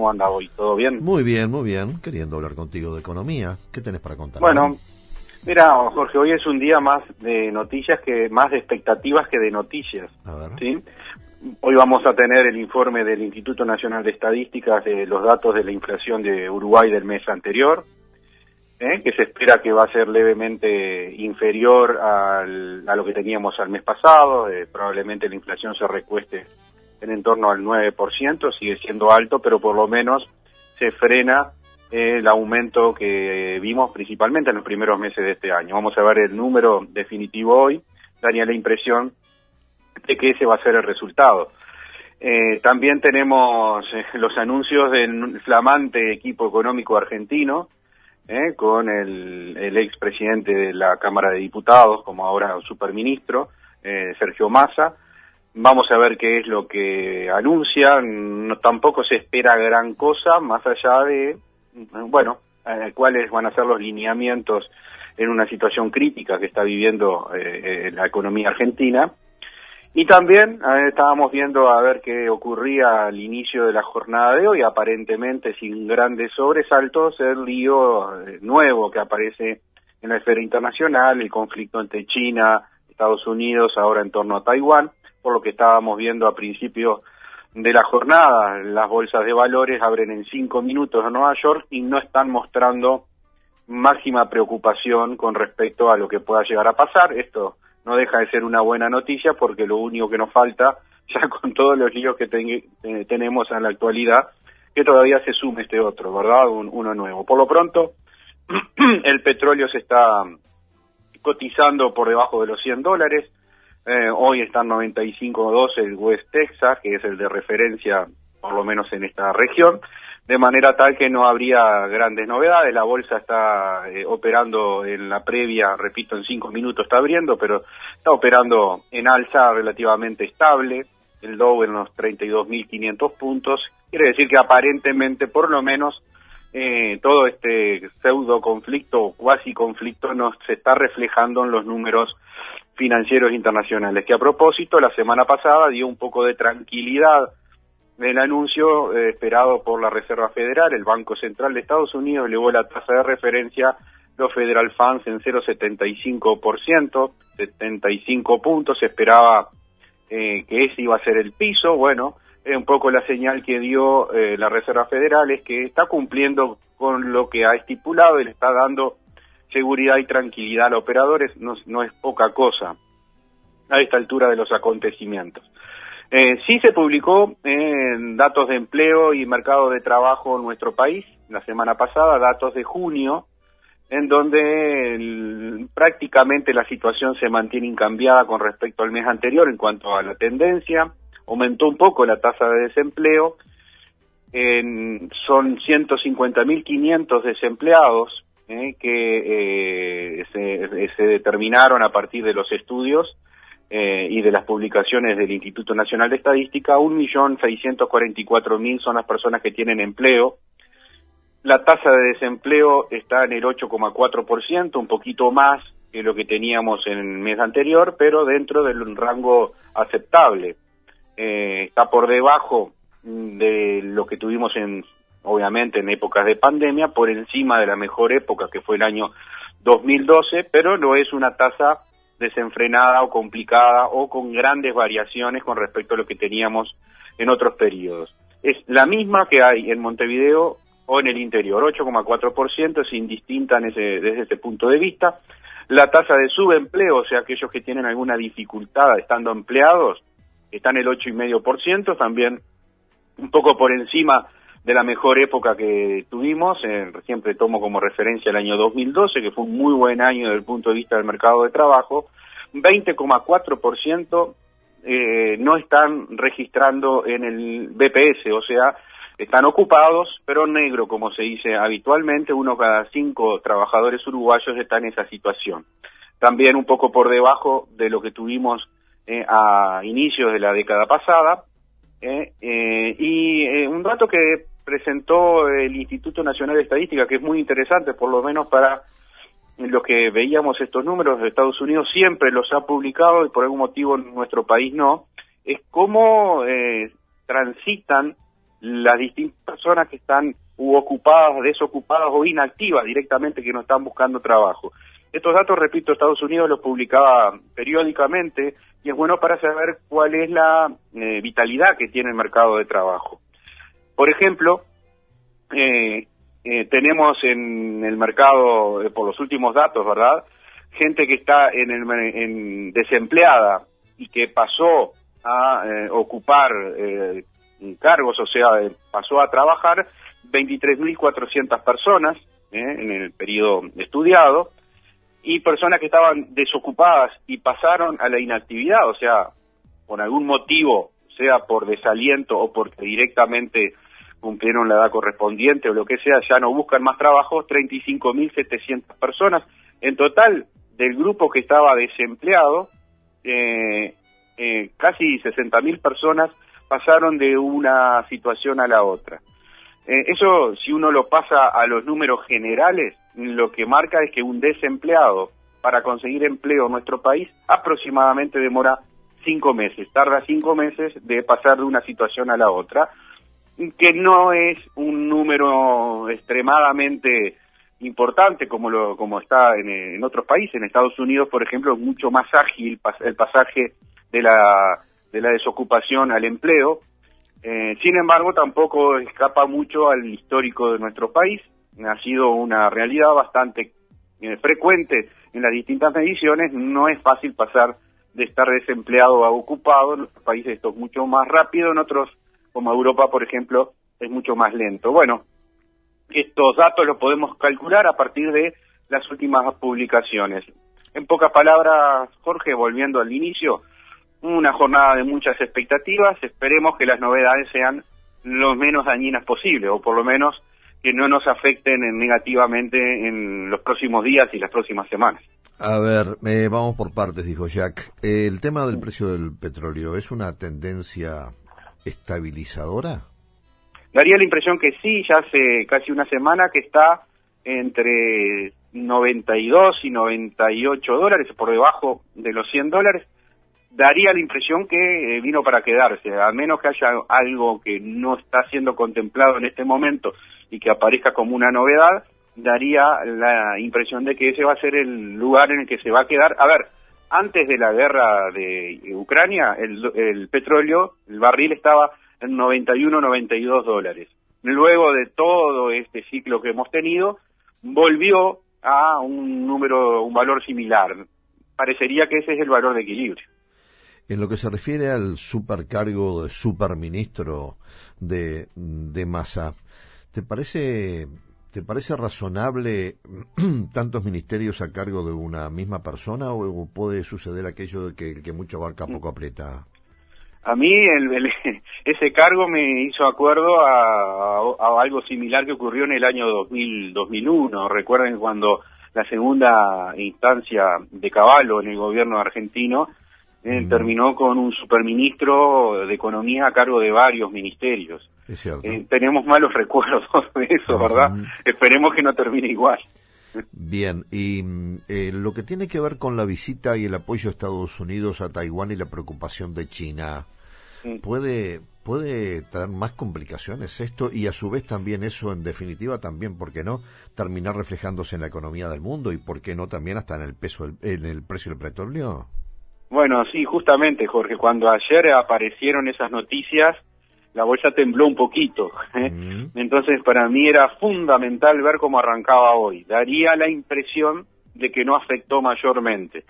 ¿Cómo anda hoy? ¿Todo bien? Muy bien, muy bien. Queriendo hablar contigo de economía. ¿Qué tenés para contar? Bueno, mira, Jorge, hoy es un día más de noticias que más de expectativas que de noticias. A ver. ¿sí? Hoy vamos a tener el informe del Instituto Nacional de Estadísticas de los datos de la inflación de Uruguay del mes anterior, ¿eh? que se espera que va a ser levemente inferior al- a lo que teníamos al mes pasado. eh, probablemente la inflación se recueste en torno al 9%, sigue siendo alto, pero por lo menos se frena eh, el aumento que vimos principalmente en los primeros meses de este año. Vamos a ver el número definitivo hoy, daría la impresión de que ese va a ser el resultado. Eh, también tenemos eh, los anuncios del flamante equipo económico argentino, con el, el expresidente de la Cámara de Diputados, como ahora superministro, eh, Sergio Massa. Vamos a ver qué es lo que anuncia. No, tampoco se espera gran cosa, más allá de, bueno, eh, cuáles van a ser los lineamientos en una situación crítica que está viviendo eh, eh, la economía argentina. Y también estábamos viendo a ver qué ocurría al inicio de la jornada de hoy, aparentemente sin grandes sobresaltos, el lío nuevo que aparece en la esfera internacional, el conflicto entre China, Estados Unidos, ahora en torno a Taiwán, por lo que estábamos viendo a principio de la jornada. Las bolsas de valores abren en cinco minutos en Nueva York y no están mostrando máxima preocupación con respecto a lo que pueda llegar a pasar. Esto no deja de ser una buena noticia porque lo único que nos falta, ya con todos los líos que eh, tenemos en la actualidad, que todavía se sume este otro, ¿verdad? Un- uno nuevo. Por lo pronto, el petróleo se está cotizando por debajo de los 100 dólares. Eh, hoy están 95.12 el West Texas, que es el de referencia, por lo menos en esta región, de manera tal que no habría grandes novedades. La bolsa está eh, operando en la previa, repito, en cinco minutos está abriendo, pero está operando en alza relativamente estable. El Dow en los 32.500 puntos. Quiere decir que aparentemente, por lo menos, eh, todo este pseudo conflicto cuasi conflicto nos se está reflejando en los números financieros internacionales, que a propósito la semana pasada dio un poco de tranquilidad el anuncio eh, esperado por la Reserva Federal, el Banco Central de Estados Unidos elevó la tasa de referencia, los Federal Funds en 0,75%, 75 puntos, se esperaba eh, que ese iba a ser el piso, bueno, eh, un poco la señal que dio eh, la Reserva Federal es que está cumpliendo con lo que ha estipulado y le está dando seguridad y tranquilidad a los operadores, no, no es poca cosa a esta altura de los acontecimientos. Eh, sí se publicó en datos de empleo y mercado de trabajo en nuestro país la semana pasada, datos de junio, en donde prácticamente la situación se mantiene incambiada con respecto al mes anterior en cuanto a la tendencia, aumentó un poco la tasa de desempleo, en- son 150.500 desempleados eh, que eh, se, determinaron a partir de los estudios eh, y de las publicaciones del Instituto Nacional de Estadística, 1.644.000 son las personas que tienen empleo. La tasa de desempleo está en el 8,4%, un poquito más que lo que teníamos en el mes anterior, pero dentro del rango aceptable. Eh, está por debajo mm, de lo que tuvimos en, obviamente, en épocas de pandemia, por encima de la mejor época que fue el año 2012, pero no es una tasa desenfrenada o complicada o con grandes variaciones con respecto a lo que teníamos en otros periodos. Es la misma que hay en Montevideo o en el interior, 8,4%, es indistinta desde ese punto de vista. La tasa de subempleo, o sea, aquellos que tienen alguna dificultad estando empleados, está en el 8,5%, también un poco por encima de la mejor época que tuvimos, eh, siempre tomo como referencia el año 2012, que fue un muy buen año desde el punto de vista del mercado de trabajo, 20,4% eh, no están registrando en el BPS, o sea, están ocupados, pero negro, como se dice habitualmente, uno cada cinco trabajadores uruguayos está en esa situación. También un poco por debajo de lo que tuvimos eh, a inicios de la década pasada. Eh, y un dato que presentó el Instituto Nacional de Estadística, que es muy interesante, por lo menos para los que veíamos estos números Estados Unidos, siempre los ha publicado y por algún motivo en nuestro país no, es cómo transitan las distintas personas que están u ocupadas, desocupadas o inactivas directamente que no están buscando trabajo. Estos datos, repito, Estados Unidos los publicaba periódicamente y es bueno para saber cuál es la eh, vitalidad que tiene el mercado de trabajo. Por ejemplo, eh, eh, tenemos en el mercado, por los últimos datos, ¿verdad? Gente que está en, el, en desempleada y que pasó a ocupar cargos, o sea, pasó a trabajar 23.400 personas en el periodo estudiado, y personas que estaban desocupadas y pasaron a la inactividad, o sea, por algún motivo, sea por desaliento o porque directamente cumplieron la edad correspondiente o lo que sea, ya no buscan más trabajo, 35.700 personas. En total, del grupo que estaba desempleado, eh, eh, casi 60.000 personas pasaron de una situación a la otra. Eh, eso, si uno lo pasa a los números generales, lo que marca es que un desempleado para conseguir empleo en nuestro país aproximadamente demora cinco meses, tarda cinco meses de pasar de una situación a la otra, que no es un número extremadamente importante como lo como está en, otros países. En Estados Unidos, por ejemplo, es mucho más ágil el pasaje de la de la desocupación al empleo. Eh, sin embargo, tampoco escapa mucho al histórico de nuestro país. Ha sido una realidad bastante eh, frecuente en las distintas mediciones. No es fácil pasar de estar desempleado a ocupado. En otros países esto es mucho más rápido, en otros, como Europa, por ejemplo, es mucho más lento. Bueno, estos datos los podemos calcular a partir de las últimas publicaciones. En pocas palabras, Jorge, volviendo al inicio, una jornada de muchas expectativas, esperemos que las novedades sean lo menos dañinas posible, o por lo menos que no nos afecten negativamente en los próximos días y las próximas semanas. A ver, eh, vamos por partes, dijo Jack. ¿El tema del precio del petróleo es una tendencia estabilizadora? Daría la impresión que sí, ya hace casi una semana que está entre 92 y 98 dólares, por debajo de los 100 dólares daría la impresión que eh, vino para quedarse, a menos que haya algo que no está siendo contemplado en este momento y que aparezca como una novedad, daría la impresión de que ese va a ser el lugar en el que se va a quedar. A ver, antes de la guerra de Ucrania, el, petróleo, el barril estaba en 91, 92 dólares. Luego de todo este ciclo que hemos tenido, volvió a un número, un valor similar. Parecería que ese es el valor de equilibrio. En lo que se refiere al supercargo de superministro de, de Massa, ¿te parece, ¿te parece razonable tantos ministerios a cargo de una misma persona o puede suceder aquello de que el que mucho abarca poco aprieta? A mí el, ese cargo me hizo acuerdo a, algo similar que ocurrió en el año 2000, 2001. Recuerden cuando la segunda instancia de Caballo en el gobierno argentino eh, terminó con un superministro de Economía a cargo de varios ministerios. Eh, tenemos malos recuerdos de eso, ¿verdad? Esperemos que no termine igual. Bien, y mm, eh, lo que tiene que ver con la visita y el apoyo de Estados Unidos a Taiwán y la preocupación de China, ¿puede, ¿puede traer más complicaciones esto? Y a su vez también eso, en definitiva, también, ¿por qué no? Terminar reflejándose en la economía del mundo y, ¿por qué no, también hasta en el, peso, en el precio del petróleo? Bueno, sí, justamente, Jorge, cuando ayer aparecieron esas noticias, la bolsa tembló un poquito. ¿eh? Entonces, para mí era fundamental ver cómo arrancaba hoy. Daría la impresión de que no afectó mayormente.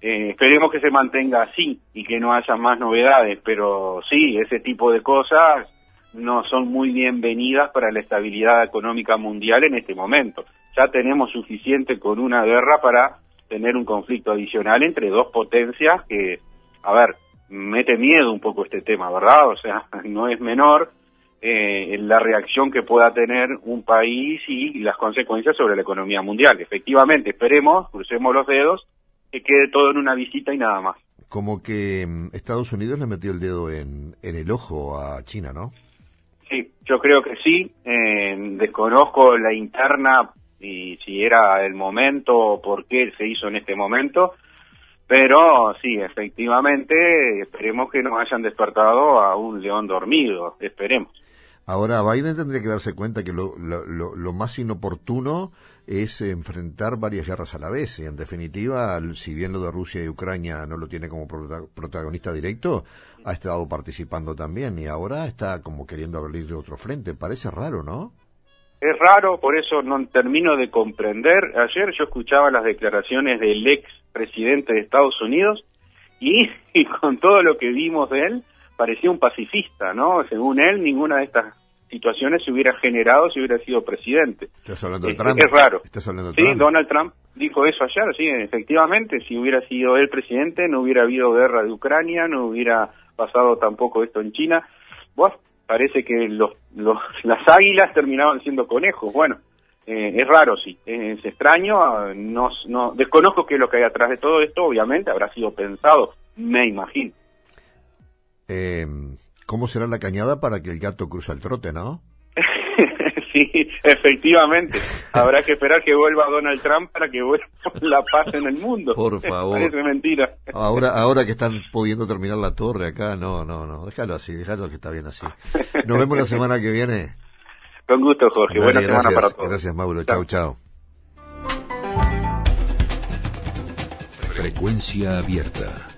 Eh, esperemos que se mantenga así y que no haya más novedades, pero sí, ese tipo de cosas no son muy bienvenidas para la estabilidad económica mundial en este momento. Ya tenemos suficiente con una guerra para tener un conflicto adicional entre dos potencias que, a ver, mete miedo un poco este tema, ¿verdad? O sea, no es menor eh, la reacción que pueda tener un país y las consecuencias sobre la economía mundial. Efectivamente, esperemos, crucemos los dedos, que quede todo en una visita y nada más. Como que mm, Estados Unidos le metió el dedo en, en el ojo a China, ¿no? Sí, yo creo que sí. Eh, desconozco la interna y si era el momento o por qué se hizo en este momento, pero sí, efectivamente, esperemos que nos hayan despertado a un león dormido, esperemos. Ahora, Biden tendría que darse cuenta que lo, lo, lo, más inoportuno es enfrentar varias guerras a la vez. Y en definitiva, si bien lo de Rusia y Ucrania no lo tiene como protagonista directo, ha estado participando también y ahora está como queriendo abrir otro frente. Parece raro, ¿no? Es raro, por eso no termino de comprender. Ayer yo escuchaba las declaraciones del ex presidente de Estados Unidos y con todo lo que vimos de él, parecía un pacifista, ¿no? Según él, ninguna de estas situaciones se hubiera generado si hubiera sido presidente. ¿Estás hablando de Trump? Es, raro. ¿Estás hablando de sí, Donald Trump dijo eso ayer, sí, efectivamente, si hubiera sido él presidente, no hubiera habido guerra de Ucrania, no hubiera pasado tampoco esto en China. Bueno, parece que los, los, las águilas terminaban siendo conejos. Bueno, eh, es raro, sí, es extraño, no, no, desconozco qué es lo que hay atrás de todo esto, obviamente habrá sido pensado, me imagino. Eh, ¿Cómo será la cañada para que el gato cruce el trote, no? Sí, efectivamente. Habrá que esperar que vuelva Donald Trump para que vuelva la paz en el mundo. Por favor. Parece mentira. Ahora, ahora que están pudiendo terminar la torre acá, no, no, no. Déjalo así, déjalo que está bien así. Nos vemos la semana que viene. Con gusto, Jorge. Buena semana para todos. Gracias, Mauro. Chau, chau. Frecuencia abierta.